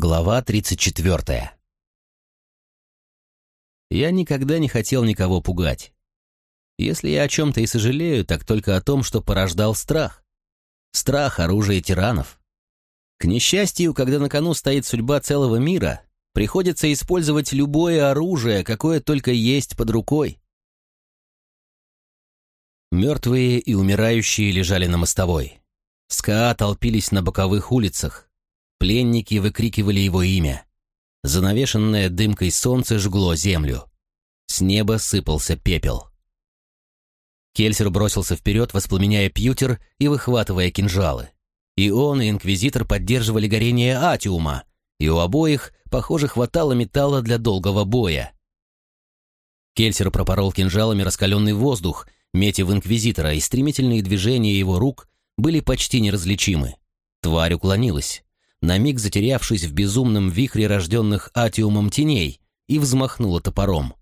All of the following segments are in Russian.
Глава 34 Я никогда не хотел никого пугать. Если я о чем-то и сожалею, так только о том, что порождал страх. Страх — оружие тиранов. К несчастью, когда на кону стоит судьба целого мира, приходится использовать любое оружие, какое только есть под рукой. Мертвые и умирающие лежали на мостовой. СКА толпились на боковых улицах. Пленники выкрикивали его имя. Занавешенное дымкой солнце жгло землю. С неба сыпался пепел. Кельсер бросился вперед, воспламеняя пьютер и выхватывая кинжалы. И он, и Инквизитор поддерживали горение Атиума, и у обоих, похоже, хватало металла для долгого боя. Кельсер пропорол кинжалами раскаленный воздух, метя Инквизитора, и стремительные движения его рук были почти неразличимы. Тварь уклонилась, на миг затерявшись в безумном вихре рожденных Атиумом теней, и взмахнула топором.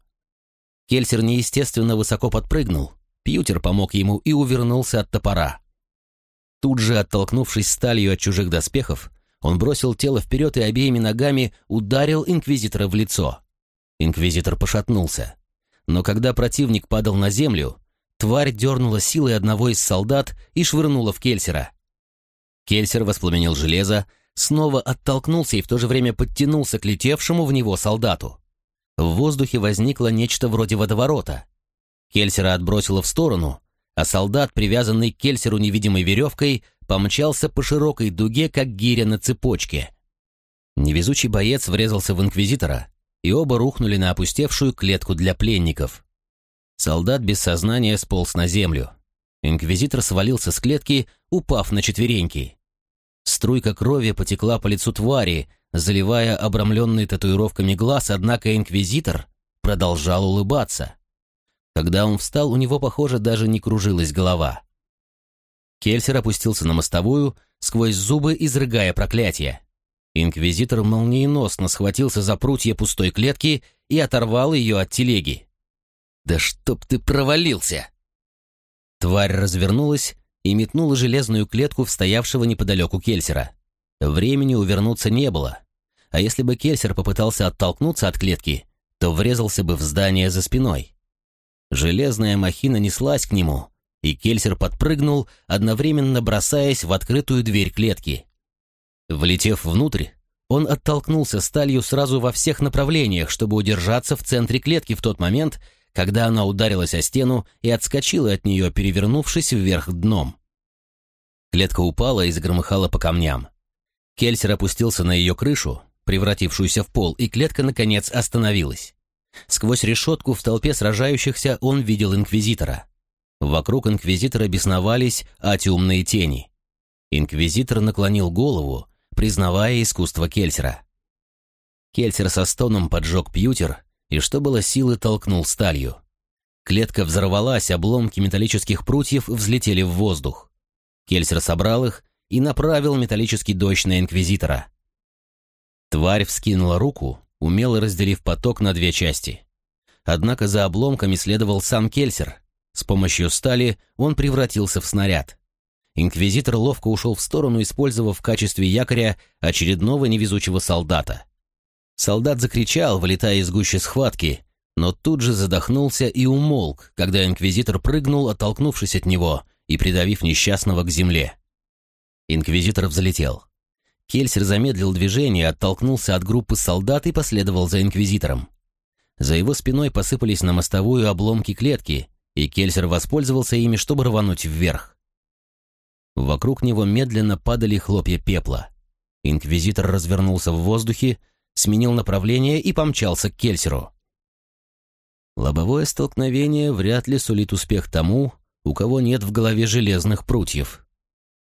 Кельсер неестественно высоко подпрыгнул, Пьютер помог ему и увернулся от топора. Тут же, оттолкнувшись сталью от чужих доспехов, он бросил тело вперед и обеими ногами ударил инквизитора в лицо. Инквизитор пошатнулся. Но когда противник падал на землю, тварь дернула силой одного из солдат и швырнула в Кельсера. Кельсер воспламенил железо, снова оттолкнулся и в то же время подтянулся к летевшему в него солдату. В воздухе возникло нечто вроде водоворота. Кельсера отбросило в сторону, а солдат, привязанный к Кельсеру невидимой веревкой, помчался по широкой дуге, как гиря на цепочке. Невезучий боец врезался в инквизитора, и оба рухнули на опустевшую клетку для пленников. Солдат без сознания сполз на землю. Инквизитор свалился с клетки, упав на четвереньки. Струйка крови потекла по лицу твари, заливая обрамленный татуировками глаз, однако инквизитор продолжал улыбаться. Когда он встал, у него, похоже, даже не кружилась голова. Кельсер опустился на мостовую, сквозь зубы изрыгая проклятие. Инквизитор молниеносно схватился за прутья пустой клетки и оторвал ее от телеги. «Да чтоб ты провалился!» Тварь развернулась и метнула железную клетку в стоявшего неподалеку Кельсера. Времени увернуться не было, а если бы Кельсер попытался оттолкнуться от клетки, то врезался бы в здание за спиной. Железная махина неслась к нему, и Кельсер подпрыгнул, одновременно бросаясь в открытую дверь клетки. Влетев внутрь, он оттолкнулся сталью сразу во всех направлениях, чтобы удержаться в центре клетки в тот момент, когда она ударилась о стену и отскочила от нее, перевернувшись вверх дном. Клетка упала и загромыхала по камням. Кельсер опустился на ее крышу, превратившуюся в пол, и клетка, наконец, остановилась. Сквозь решетку в толпе сражающихся он видел инквизитора. Вокруг инквизитора бесновались атиумные тени. Инквизитор наклонил голову, признавая искусство Кельсера. Кельсер со стоном поджег пьютер и, что было силы, толкнул сталью. Клетка взорвалась, обломки металлических прутьев взлетели в воздух. Кельсер собрал их и направил металлический дождь на инквизитора. Тварь вскинула руку, умело разделив поток на две части. Однако за обломками следовал сам Кельсер. С помощью стали он превратился в снаряд. Инквизитор ловко ушел в сторону, использовав в качестве якоря очередного невезучего солдата. Солдат закричал, вылетая из гущи схватки, но тут же задохнулся и умолк, когда инквизитор прыгнул, оттолкнувшись от него и придавив несчастного к земле. Инквизитор взлетел. Кельсер замедлил движение, оттолкнулся от группы солдат и последовал за инквизитором. За его спиной посыпались на мостовую обломки клетки, и Кельсер воспользовался ими, чтобы рвануть вверх. Вокруг него медленно падали хлопья пепла. Инквизитор развернулся в воздухе, сменил направление и помчался к Кельсеру. Лобовое столкновение вряд ли сулит успех тому, у кого нет в голове железных прутьев.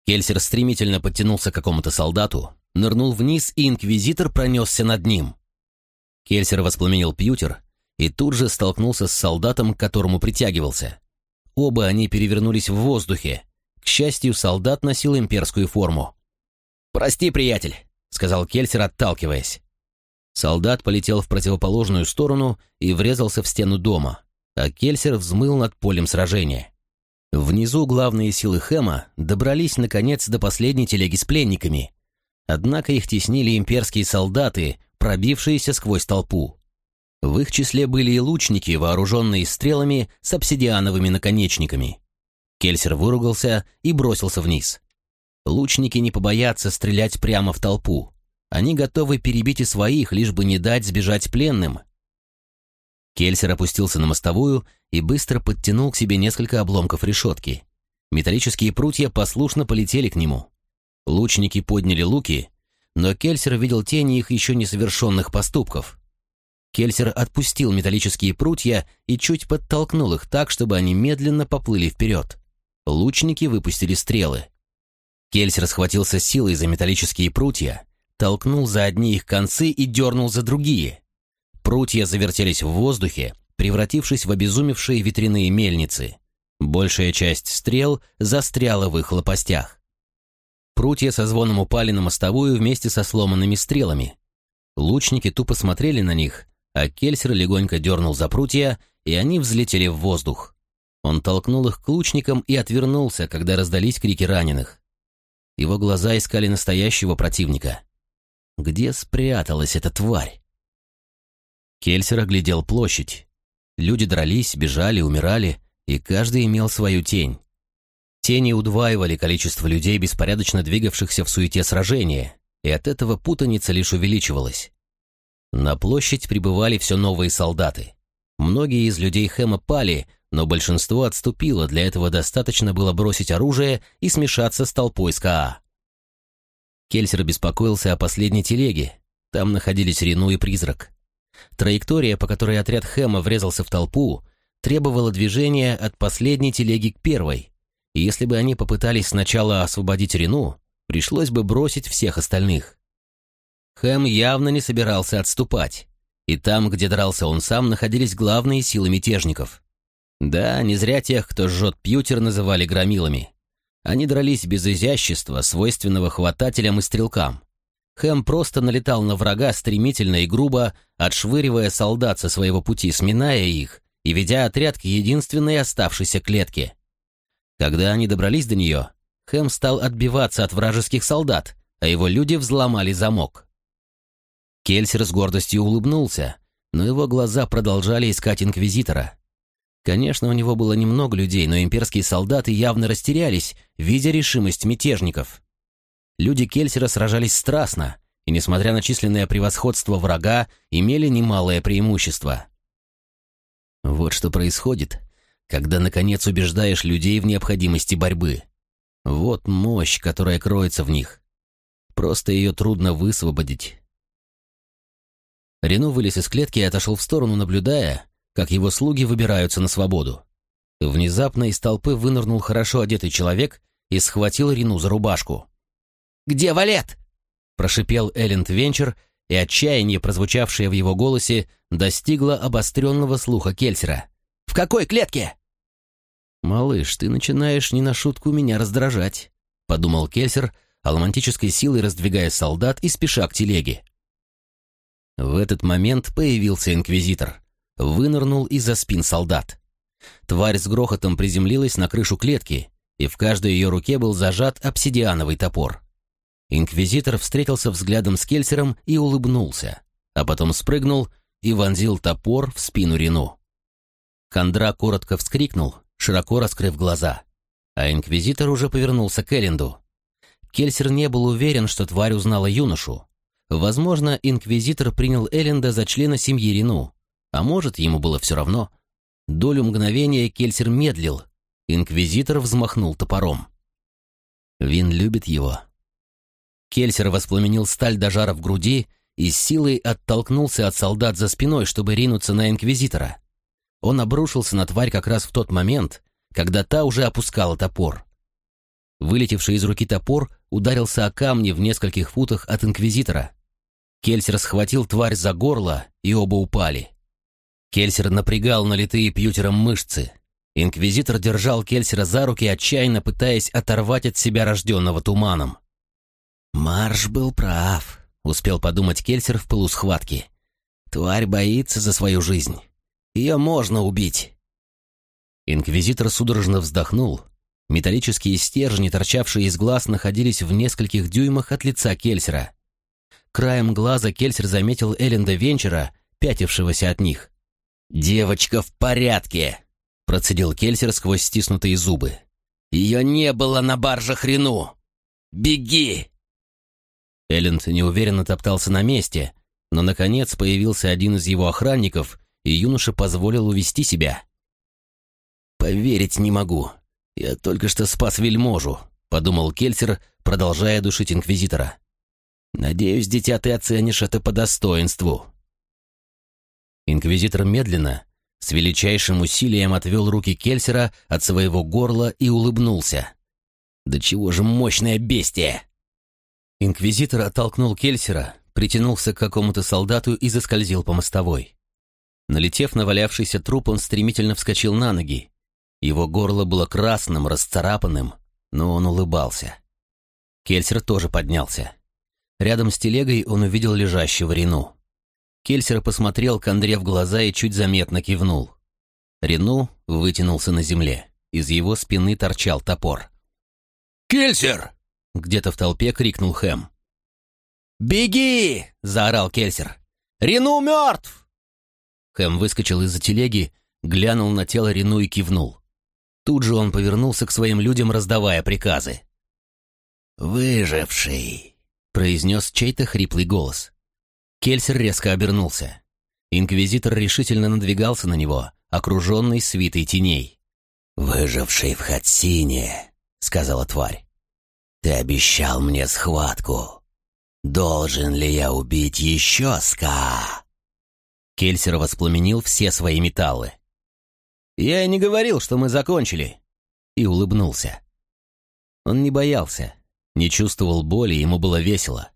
Кельсер стремительно подтянулся к какому-то солдату, нырнул вниз, и инквизитор пронесся над ним. Кельсер воспламенил пьютер и тут же столкнулся с солдатом, к которому притягивался. Оба они перевернулись в воздухе. К счастью, солдат носил имперскую форму. «Прости, приятель», — сказал Кельсер, отталкиваясь. Солдат полетел в противоположную сторону и врезался в стену дома, а Кельсер взмыл над полем сражения. Внизу главные силы Хэма добрались, наконец, до последней телеги с пленниками. Однако их теснили имперские солдаты, пробившиеся сквозь толпу. В их числе были и лучники, вооруженные стрелами с обсидиановыми наконечниками. Кельсер выругался и бросился вниз. Лучники не побоятся стрелять прямо в толпу. Они готовы перебить и своих, лишь бы не дать сбежать пленным. Кельсер опустился на мостовую и быстро подтянул к себе несколько обломков решетки. Металлические прутья послушно полетели к нему. Лучники подняли луки, но Кельсер видел тени их еще несовершенных поступков. Кельсер отпустил металлические прутья и чуть подтолкнул их так, чтобы они медленно поплыли вперед. Лучники выпустили стрелы. Кельсер схватился силой за металлические прутья, толкнул за одни их концы и дернул за другие. Прутья завертелись в воздухе, превратившись в обезумевшие ветряные мельницы. Большая часть стрел застряла в их лопастях. Прутья со звоном упали на мостовую вместе со сломанными стрелами. Лучники тупо смотрели на них, а Кельсер легонько дернул за прутья, и они взлетели в воздух. Он толкнул их к лучникам и отвернулся, когда раздались крики раненых. Его глаза искали настоящего противника. Где спряталась эта тварь? Кельсер оглядел площадь. Люди дрались, бежали, умирали, и каждый имел свою тень. Тени удваивали количество людей, беспорядочно двигавшихся в суете сражения, и от этого путаница лишь увеличивалась. На площадь прибывали все новые солдаты. Многие из людей Хэма пали, но большинство отступило, для этого достаточно было бросить оружие и смешаться с толпой СКА. Кельсер беспокоился о последней телеге. Там находились Рену и Призрак. Траектория, по которой отряд Хэма врезался в толпу, требовала движения от последней телеги к первой. И если бы они попытались сначала освободить Рену, пришлось бы бросить всех остальных. Хэм явно не собирался отступать. И там, где дрался он сам, находились главные силы мятежников. Да, не зря тех, кто жжет пьютер, называли громилами. Они дрались без изящества, свойственного хватателям и стрелкам. Хэм просто налетал на врага стремительно и грубо, отшвыривая солдат со своего пути, сминая их и ведя отряд к единственной оставшейся клетке. Когда они добрались до нее, Хэм стал отбиваться от вражеских солдат, а его люди взломали замок. Кельсер с гордостью улыбнулся, но его глаза продолжали искать Инквизитора. Конечно, у него было немного людей, но имперские солдаты явно растерялись, видя решимость мятежников. Люди Кельсера сражались страстно, и, несмотря на численное превосходство врага, имели немалое преимущество. Вот что происходит, когда, наконец, убеждаешь людей в необходимости борьбы. Вот мощь, которая кроется в них. Просто ее трудно высвободить. Рено вылез из клетки и отошел в сторону, наблюдая, как его слуги выбираются на свободу. Внезапно из толпы вынырнул хорошо одетый человек и схватил Рину за рубашку. «Где Валет?» – прошипел Элленд Венчер, и отчаяние, прозвучавшее в его голосе, достигло обостренного слуха Кельсера. «В какой клетке?» «Малыш, ты начинаешь не на шутку меня раздражать», — подумал Кельсер, алмантической силой раздвигая солдат и спеша к телеге. В этот момент появился инквизитор вынырнул из-за спин солдат. Тварь с грохотом приземлилась на крышу клетки, и в каждой ее руке был зажат обсидиановый топор. Инквизитор встретился взглядом с Кельсером и улыбнулся, а потом спрыгнул и вонзил топор в спину Рину. Хандра коротко вскрикнул, широко раскрыв глаза, а инквизитор уже повернулся к Элленду. Кельсер не был уверен, что тварь узнала юношу. Возможно, инквизитор принял Элленда за члена семьи Рину, а может, ему было все равно. Долю мгновения Кельсер медлил. Инквизитор взмахнул топором. Вин любит его. Кельсер воспламенил сталь до жара в груди и с силой оттолкнулся от солдат за спиной, чтобы ринуться на Инквизитора. Он обрушился на тварь как раз в тот момент, когда та уже опускала топор. Вылетевший из руки топор ударился о камни в нескольких футах от Инквизитора. Кельсер схватил тварь за горло, и оба упали. Кельсер напрягал налитые пьютером мышцы. Инквизитор держал Кельсера за руки, отчаянно пытаясь оторвать от себя рожденного туманом. «Марш был прав», — успел подумать Кельсер в пылу схватки. «Тварь боится за свою жизнь. Ее можно убить». Инквизитор судорожно вздохнул, Металлические стержни, торчавшие из глаз, находились в нескольких дюймах от лица Кельсера. Краем глаза Кельсер заметил Элленда Венчера, пятившегося от них. «Девочка в порядке!» — процедил Кельсер сквозь стиснутые зубы. «Ее не было на барже хрену! Беги!» Элленд неуверенно топтался на месте, но, наконец, появился один из его охранников, и юноша позволил увести себя. «Поверить не могу. Я только что спас вельможу», — подумал Кельсер, продолжая душить инквизитора. «Надеюсь, дитя, ты оценишь это по достоинству». Инквизитор медленно, с величайшим усилием отвел руки Кельсера от своего горла и улыбнулся. «Да чего же мощное бестие!» Инквизитор оттолкнул Кельсера, притянулся к какому-то солдату и заскользил по мостовой. Налетев на валявшийся труп, он стремительно вскочил на ноги. Его горло было красным, расцарапанным, но он улыбался. Кельсер тоже поднялся. Рядом с телегой он увидел лежащего Рену. Кельсер посмотрел к Андре в глаза и чуть заметно кивнул. Рену вытянулся на земле. Из его спины торчал топор. «Кельсер!» — где-то в толпе крикнул Хэм. «Беги!» — заорал Кельсер. «Рену мертв!» Хэм выскочил из-за телеги, глянул на тело Рену и кивнул. Тут же он повернулся к своим людям, раздавая приказы. «Выживший!» — произнес чей-то хриплый голос. Кельсер резко обернулся. Инквизитор решительно надвигался на него, окруженный свитой теней. «Выживший в Хатсине», — сказала тварь. «Ты обещал мне схватку. «Должен ли я убить еще Ска?» Кельсер воспламенил все свои металлы. «Я не говорил, что мы закончили!» И улыбнулся. Он не боялся, не чувствовал боли, ему было весело.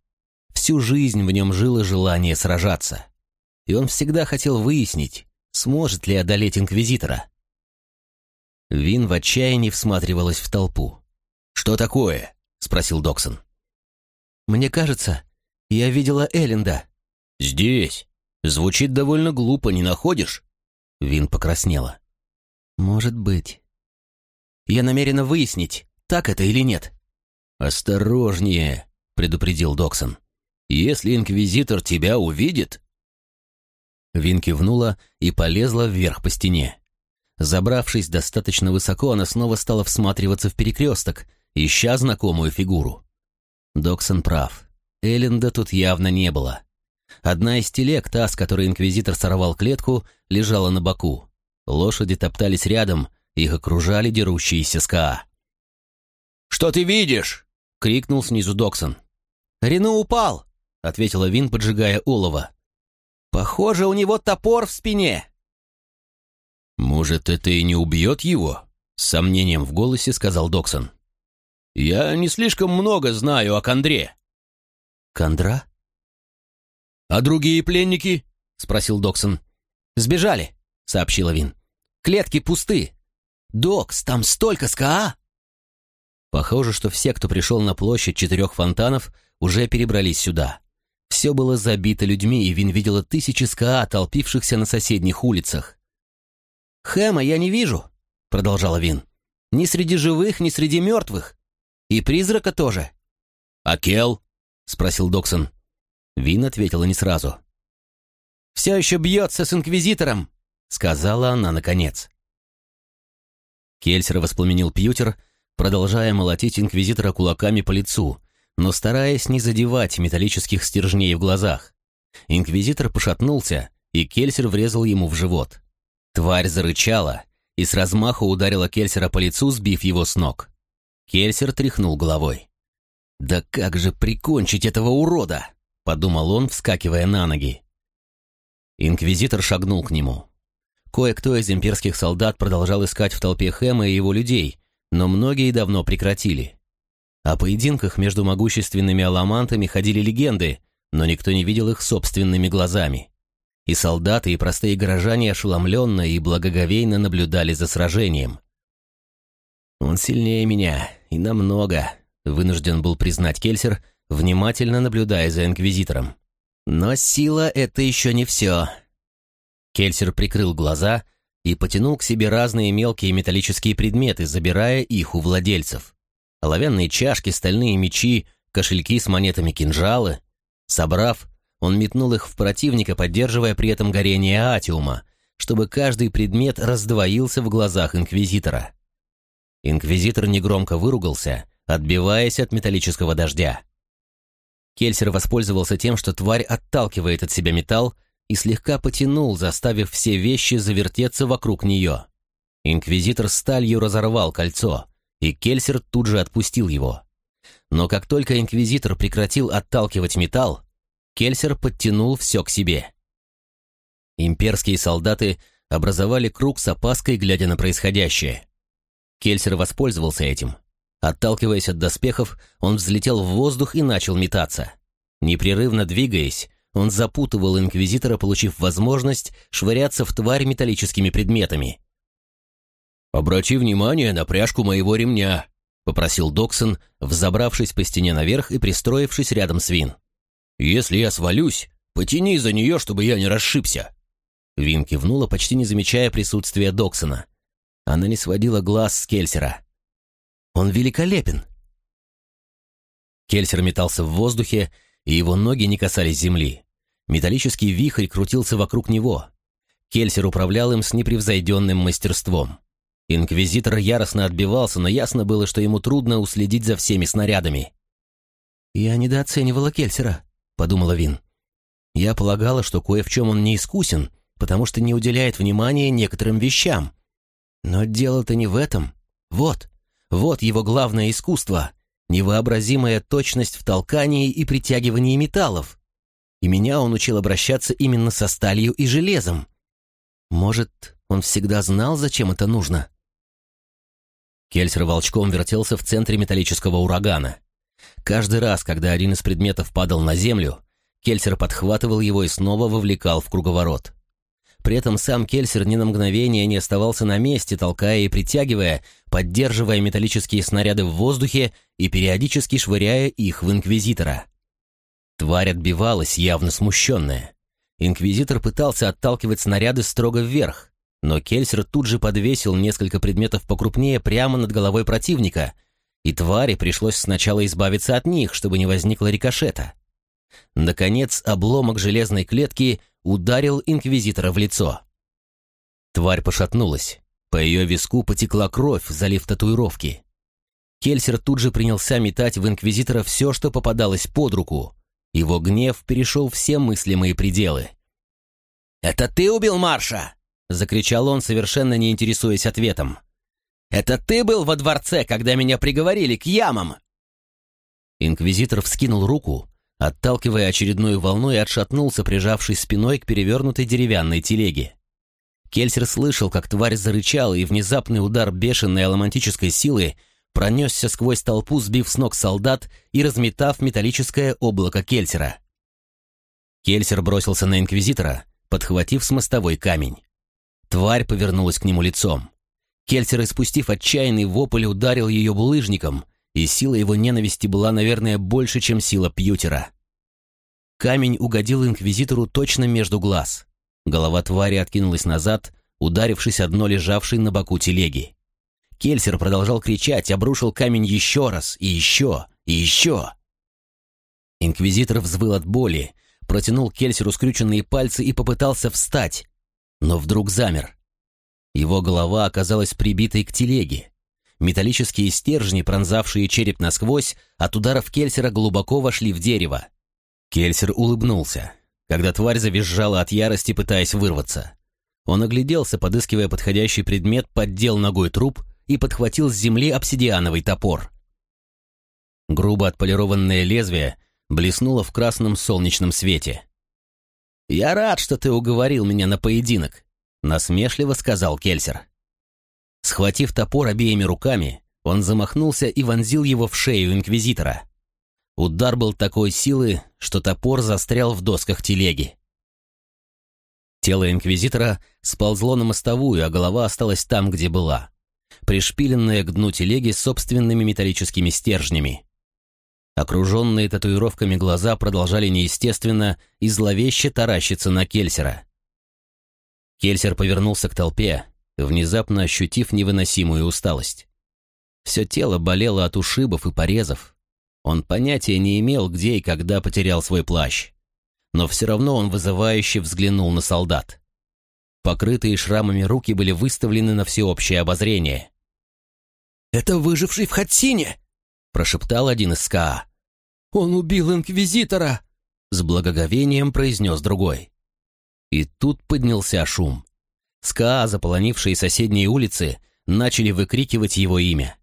Всю жизнь в нем жило желание сражаться. И он всегда хотел выяснить, сможет ли одолеть Инквизитора. Вин в отчаянии всматривалась в толпу. «Что такое?» — спросил Доксон. Мне кажется, я видела Элленда». «Здесь. Звучит довольно глупо, не находишь?» Вин покраснела. «Может быть. Я намерена выяснить, так это или нет». «Осторожнее», — предупредил Доксон. «Если Инквизитор тебя увидит...» Вин кивнула и полезла вверх по стене. Забравшись достаточно высоко, она снова стала всматриваться в перекресток, ища знакомую фигуру. Доксон прав. Элленда тут явно не было. Одна из телег, та, с которой инквизитор сорвал клетку, лежала на боку. Лошади топтались рядом, их окружали дерущиеся СКА. «Что ты видишь?» — крикнул снизу Доксон. «Рено упал!» — ответила Вин, поджигая олово. «Похоже, у него топор в спине!» «Может, это и не убьет его?» — с сомнением в голосе сказал Доксон. Я не слишком много знаю о Кондре». «Кондра?» «А другие пленники?» — спросил Доксон. «Сбежали», — сообщила Вин. «Клетки пусты. Докс, там столько скаа!» Похоже, что все, кто пришел на площадь четырех фонтанов, уже перебрались сюда. Все было забито людьми, и Вин видела тысячи скаа, толпившихся на соседних улицах. «Хэма я не вижу», — продолжала Вин. «Ни среди живых, ни среди мертвых. И призрака тоже. «А Кел?» — спросил Доксон. Вин ответила не сразу. «Все еще бьется с Инквизитором», — сказала она наконец. Кельсер воспламенил пьютер, продолжая молотить Инквизитора кулаками по лицу, но стараясь не задевать металлических стержней в глазах. Инквизитор пошатнулся, и Кельсер врезал ему в живот. Тварь зарычала и с размаху ударила Кельсера по лицу, сбив его с ног. Кельсер тряхнул головой. «Да как же прикончить этого урода?» — подумал он, вскакивая на ноги. Инквизитор шагнул к нему. Кое-кто из имперских солдат продолжал искать в толпе Хэма и его людей, но многие давно прекратили. О поединках между могущественными аламантами ходили легенды, но никто не видел их собственными глазами. И солдаты, и простые горожане ошеломленно и благоговейно наблюдали за сражением. «Он сильнее меня, и намного», — вынужден был признать Кельсер, внимательно наблюдая за Инквизитором. «Но сила — это еще не все». Кельсер прикрыл глаза, и потянул к себе разные мелкие металлические предметы, забирая их у владельцев. Оловянные чашки, стальные мечи, кошельки с монетами кинжалы. Собрав, он метнул их в противника, поддерживая при этом горение атиума, чтобы каждый предмет раздвоился в глазах Инквизитора. Инквизитор негромко выругался, отбиваясь от металлического дождя. Кельсер воспользовался тем, что тварь отталкивает от себя металл, и слегка потянул, заставив все вещи завертеться вокруг нее. Инквизитор сталью разорвал кольцо, и Кельсер тут же отпустил его. Но как только Инквизитор прекратил отталкивать металл, Кельсер подтянул все к себе. Имперские солдаты образовали круг с опаской, глядя на происходящее. Кельсер воспользовался этим. Отталкиваясь от доспехов, он взлетел в воздух и начал метаться. Непрерывно двигаясь, он запутывал инквизитора, получив возможность швыряться в тварь металлическими предметами. «Обрати внимание на пряжку моего ремня», — попросил Доксон, взобравшись по стене наверх и пристроившись рядом с Вин. «Если я свалюсь, потяни за нее, чтобы я не расшибся». Вин кивнула, почти не замечая присутствия Доксона. Она не сводила глаз с Кельсера. «Он великолепен!» Кельсер метался в воздухе, и его ноги не касались земли. Металлический вихрь крутился вокруг него. Кельсер управлял им с непревзойденным мастерством. Инквизитор яростно отбивался, но ясно было, что ему трудно уследить за всеми снарядами. «Я недооценивала Кельсера», — подумала Вин. «Я полагала, что кое в чем он не искусен, потому что не уделяет внимания некоторым вещам. Но дело-то не в этом. Вот, вот его главное искусство невообразимая точность в толкании и притягивании металлов. И меня он учил обращаться именно со сталью и железом. Может, он всегда знал, зачем это нужно? Кельсер волчком вертелся в центре металлического урагана. Каждый раз, когда один из предметов падал на землю, Кельсер подхватывал его и снова вовлекал в круговорот. При этом сам Кельсер ни на мгновение не оставался на месте, толкая и притягивая, поддерживая металлические снаряды в воздухе и периодически швыряя их в Инквизитора. Тварь отбивалась, явно смущенная. Инквизитор пытался отталкивать снаряды строго вверх, но Кельсер тут же подвесил несколько предметов покрупнее прямо над головой противника, и твари пришлось сначала избавиться от них, чтобы не возникло рикошета. Наконец, обломок железной клетки — ударил инквизитора в лицо. Тварь пошатнулась. По ее виску потекла кровь, залив татуировки. Кельсер тут же принялся метать в инквизитора все, что попадалось под руку. Его гнев перешел все мыслимые пределы. «Это ты убил Марша?» — закричал он, совершенно не интересуясь ответом. «Это ты был во дворце, когда меня приговорили к ямам?» Инквизитор вскинул руку, отталкивая очередную волну и отшатнулся, прижавшись спиной к перевернутой деревянной телеге. Кельсер слышал, как тварь зарычала, и внезапный удар бешеной аломантической силы пронесся сквозь толпу, сбив с ног солдат и разметав металлическое облако Кельсера. Кельсер бросился на Инквизитора, подхватив с мостовой камень. Тварь повернулась к нему лицом. Кельсер, испустив отчаянный вопль, ударил ее булыжником, и сила его ненависти была, наверное, больше, чем сила Пьютера. Камень угодил инквизитору точно между глаз. Голова твари откинулась назад, ударившись о дно лежавшей на боку телеги. Кельсер продолжал кричать, обрушил камень еще раз, и еще, и еще. Инквизитор взвыл от боли, протянул Кельсеру скрюченные пальцы и попытался встать, но вдруг замер. Его голова оказалась прибитой к телеге. Металлические стержни, пронзавшие череп насквозь, от ударов Кельсера глубоко вошли в дерево. Кельсер улыбнулся, когда тварь завизжала от ярости, пытаясь вырваться. Он огляделся, подыскивая подходящий предмет, поддел ногой труп и подхватил с земли обсидиановый топор. Грубо отполированное лезвие блеснуло в красном солнечном свете. «Я рад, что ты уговорил меня на поединок», — насмешливо сказал Кельсер. Схватив топор обеими руками, он замахнулся и вонзил его в шею инквизитора. Удар был такой силы, что топор застрял в досках телеги. Тело инквизитора сползло на мостовую, а голова осталась там, где была, пришпиленная к дну телеги собственными металлическими стержнями. Окруженные татуировками глаза продолжали неестественно и зловеще таращиться на Кельсера. Кельсер повернулся к толпе внезапно ощутив невыносимую усталость. Все тело болело от ушибов и порезов. Он понятия не имел, где и когда потерял свой плащ. Но все равно он вызывающе взглянул на солдат. Покрытые шрамами руки были выставлены на всеобщее обозрение. «Это выживший в Хатсине!» — прошептал один из СКА. «Он убил Инквизитора!» — с благоговением произнес другой. И тут поднялся шум. СКА, заполонившие соседние улицы, начали выкрикивать его имя.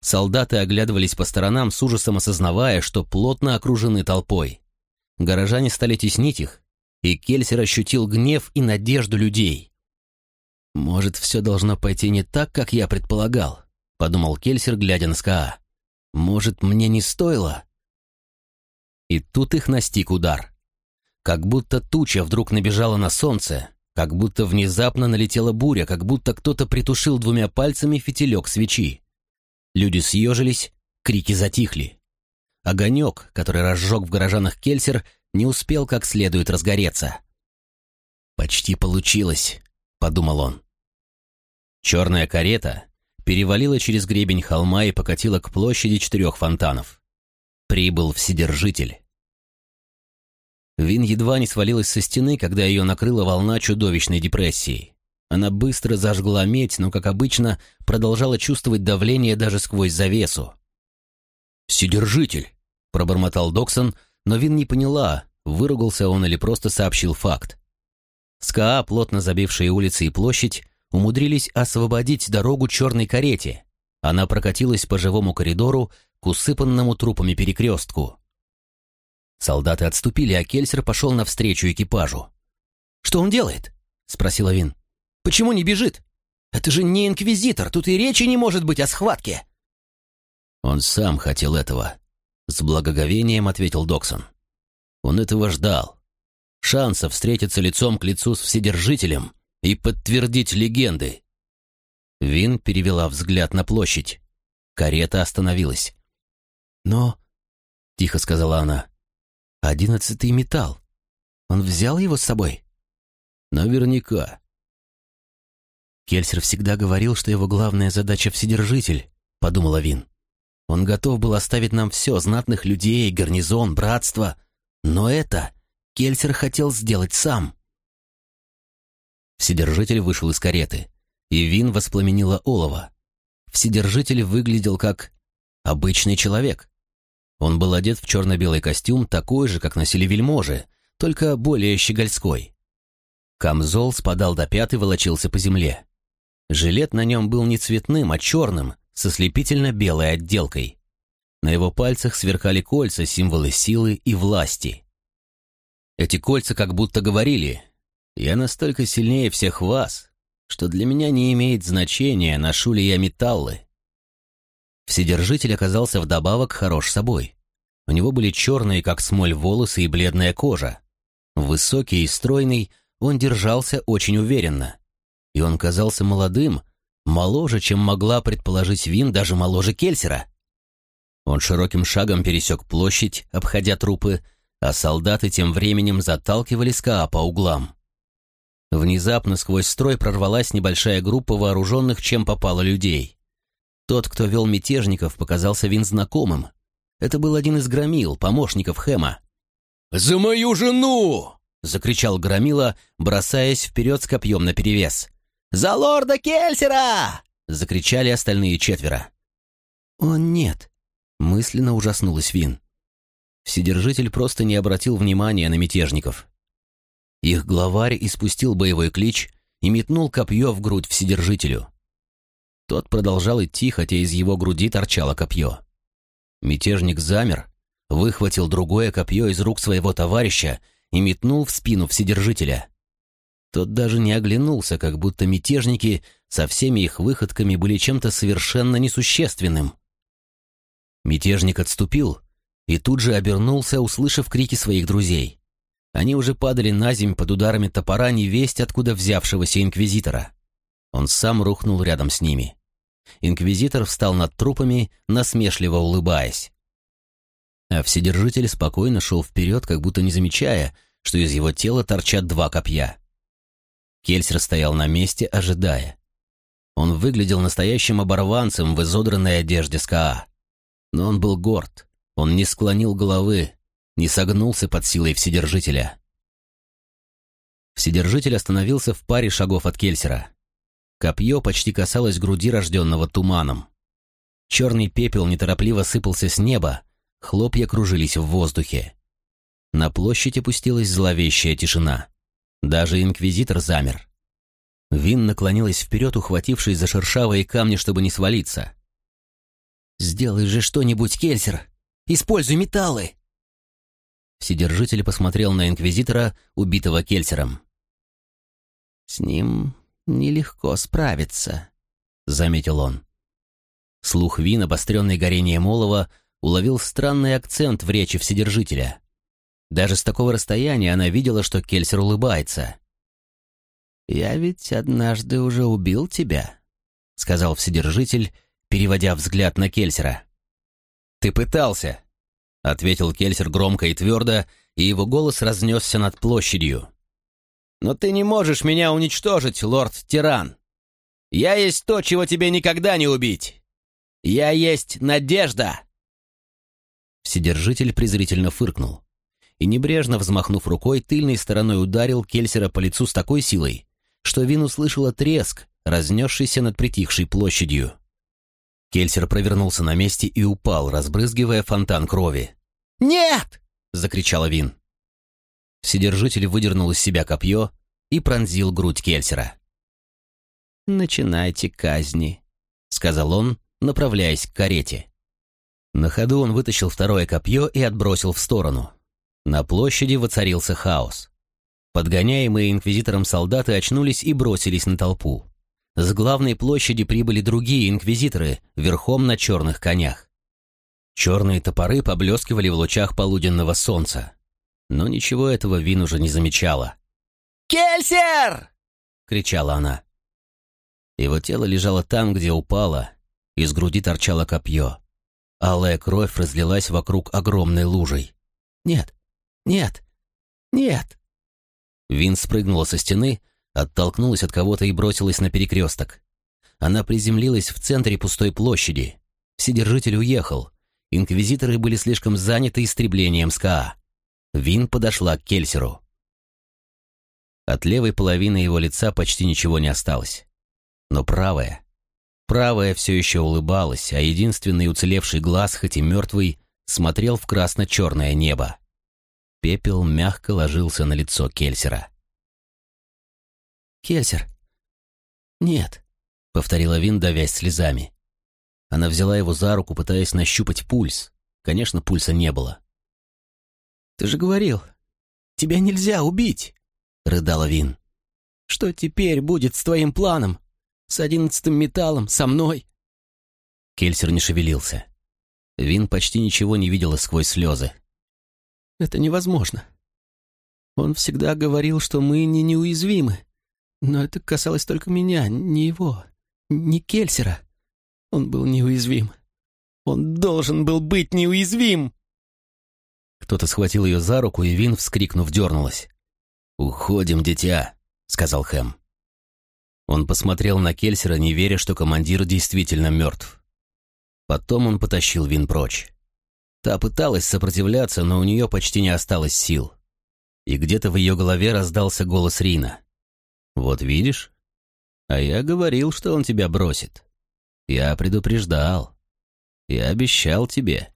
Солдаты оглядывались по сторонам с ужасом осознавая, что плотно окружены толпой. Горожане стали теснить их, и Кельсер ощутил гнев и надежду людей. «Может, все должно пойти не так, как я предполагал», — подумал Кельсер, глядя на СКА. «Может, мне не стоило?» И тут их настиг удар. Как будто туча вдруг набежала на солнце, как будто внезапно налетела буря, как будто кто-то притушил двумя пальцами фитилек свечи. Люди съежились, крики затихли. Огонек, который разжег в горожанах Кельсер, не успел как следует разгореться. «Почти получилось», — подумал он. Черная карета перевалила через гребень холма и покатила к площади четырех фонтанов. Прибыл Вседержитель. Вин едва не свалилась со стены, когда ее накрыла волна чудовищной депрессии. Она быстро зажгла медь, но, как обычно, продолжала чувствовать давление даже сквозь завесу. «Вседержитель!» — пробормотал Доксон, но Вин не поняла, выругался он или просто сообщил факт. СКА, плотно забившие улицы и площадь, умудрились освободить дорогу черной карете. Она прокатилась по живому коридору к усыпанному трупами перекрестку. Солдаты отступили, а Кельсер пошел навстречу экипажу. «Что он делает?» — спросила Вин. Почему не бежит? Это же не инквизитор, тут и речи не может быть о схватке. Он сам хотел этого, с благоговением ответил Доксон. Он этого ждал. Шанса встретиться лицом к лицу с Вседержителем и подтвердить легенды. Вин перевела взгляд на площадь. Карета остановилась. «Но...» — тихо сказала она. «Одиннадцатый металл. Он взял его с собой?» «Наверняка. Кельсер всегда говорил, что его главная задача — вседержитель, — подумала Вин. Он готов был оставить нам все, знатных людей, гарнизон, братство. Но это Кельсер хотел сделать сам. Вседержитель вышел из кареты, и Вин воспламенила олово. Вседержитель выглядел как обычный человек. Он был одет в черно-белый костюм, такой же, как носили вельможи, только более щегольской. Камзол спадал до пят и волочился по земле. Жилет на нем был не цветным, а черным, со слепительно-белой отделкой. На его пальцах сверкали кольца, символы силы и власти. Эти кольца как будто говорили «Я настолько сильнее всех вас, что для меня не имеет значения, ношу ли я металлы». Вседержитель оказался вдобавок хорош собой. У него были черные, как смоль, волосы и бледная кожа. Высокий и стройный, он держался очень уверенно и он казался молодым, моложе, чем могла предположить Вин, даже моложе Кельсера. Он широким шагом пересек площадь, обходя трупы, а солдаты тем временем заталкивали СКА по углам. Внезапно сквозь строй прорвалась небольшая группа вооруженных, чем попало людей. Тот, кто вел мятежников, показался Вин знакомым. Это был один из громил, помощников Хэма. «За мою жену!» — закричал громила, бросаясь вперед с копьем наперевес. «За лорда Кельсера!» — закричали остальные четверо. «О, нет!» — мысленно ужаснулась Вин. Вседержитель просто не обратил внимания на мятежников. Их главарь испустил боевой клич и метнул копье в грудь Вседержителю. Тот продолжал идти, хотя из его груди торчало копье. Мятежник замер, выхватил другое копье из рук своего товарища и метнул в спину Вседержителя. Тот даже не оглянулся, как будто мятежники со всеми их выходками были чем-то совершенно несущественным. Мятежник отступил и тут же обернулся, услышав крики своих друзей. Они уже падали на земь под ударами топора невесть, откуда взявшегося инквизитора. Он сам рухнул рядом с ними. Инквизитор встал над трупами, насмешливо улыбаясь. А Вседержитель спокойно шел вперед, как будто не замечая, что из его тела торчат два копья. Кельсер стоял на месте, ожидая. Он выглядел настоящим оборванцем в изодранной одежде СКА. Но он был горд, он не склонил головы, не согнулся под силой Вседержителя. Вседержитель остановился в паре шагов от Кельсера. Копье почти касалось груди рожденного туманом. Черный пепел неторопливо сыпался с неба, хлопья кружились в воздухе. На площадь опустилась зловещая тишина. Даже инквизитор замер. Вин наклонилась вперед, ухватившись за шершавые камни, чтобы не свалиться. «Сделай же что-нибудь, Кельсер! Используй металлы!» Вседержитель посмотрел на инквизитора, убитого Кельсером. «С ним нелегко справиться», — заметил он. Слух Вин, обостренный горением олова, уловил странный акцент в речи Вседержителя. Даже с такого расстояния она видела, что Кельсер улыбается. «Я ведь однажды уже убил тебя», — сказал Вседержитель, переводя взгляд на Кельсера. «Ты пытался», — ответил Кельсер громко и твердо, и его голос разнесся над площадью. «Но ты не можешь меня уничтожить, лорд-тиран. Я есть то, чего тебе никогда не убить. Я есть надежда!» Вседержитель презрительно фыркнул и, небрежно взмахнув рукой, тыльной стороной ударил Кельсера по лицу с такой силой, что Вин услышала треск, разнесшийся над притихшей площадью. Кельсер провернулся на месте и упал, разбрызгивая фонтан крови. «Нет!» — закричала Вин. Вседержитель выдернул из себя копье и пронзил грудь Кельсера. «Начинайте казни», — сказал он, направляясь к карете. На ходу он вытащил второе копье и отбросил в сторону. На площади воцарился хаос. Подгоняемые инквизитором солдаты очнулись и бросились на толпу. С главной площади прибыли другие инквизиторы, верхом на черных конях. Черные топоры поблескивали в лучах полуденного солнца. Но ничего этого Вин уже не замечала. «Кельсер!» — кричала она. Его тело лежало там, где упало, из груди торчало копье. Алая кровь разлилась вокруг огромной лужей. «Нет, нет, нет!» Вин спрыгнула со стены, оттолкнулась от кого-то и бросилась на перекресток. Она приземлилась в центре пустой площади. Вседержитель уехал. Инквизиторы были слишком заняты истреблением СКА. Вин подошла к Кельсеру. От левой половины его лица почти ничего не осталось. Но правая... Правая все еще улыбалась, а единственный уцелевший глаз, хоть и мертвый, смотрел в красно-черное небо. Пепел мягко ложился на лицо Кельсера. «Кельсер!» «Нет», — повторила Вин, давясь слезами. Она взяла его за руку, пытаясь нащупать пульс. Конечно, пульса не было. «Ты же говорил, тебя нельзя убить!» — рыдала Вин. «Что теперь будет с твоим планом? С одиннадцатым металлом, со мной?» Кельсер не шевелился. Вин почти ничего не видела сквозь слезы. Это невозможно. Он всегда говорил, что мы не неуязвимы. Но это касалось только меня, не его, не Кельсера. Он был неуязвим. Он должен был быть неуязвим!» Кто-то схватил ее за руку, и Вин, вскрикнув, дернулась. «Уходим, дитя», — сказал Хэм. Он посмотрел на Кельсера, не веря, что командир действительно мертв. Потом он потащил Вин прочь. Та пыталась сопротивляться, но у нее почти не осталось сил. И где-то в ее голове раздался голос Рина. «Вот видишь? А я говорил, что он тебя бросит. Я предупреждал. Я обещал тебе».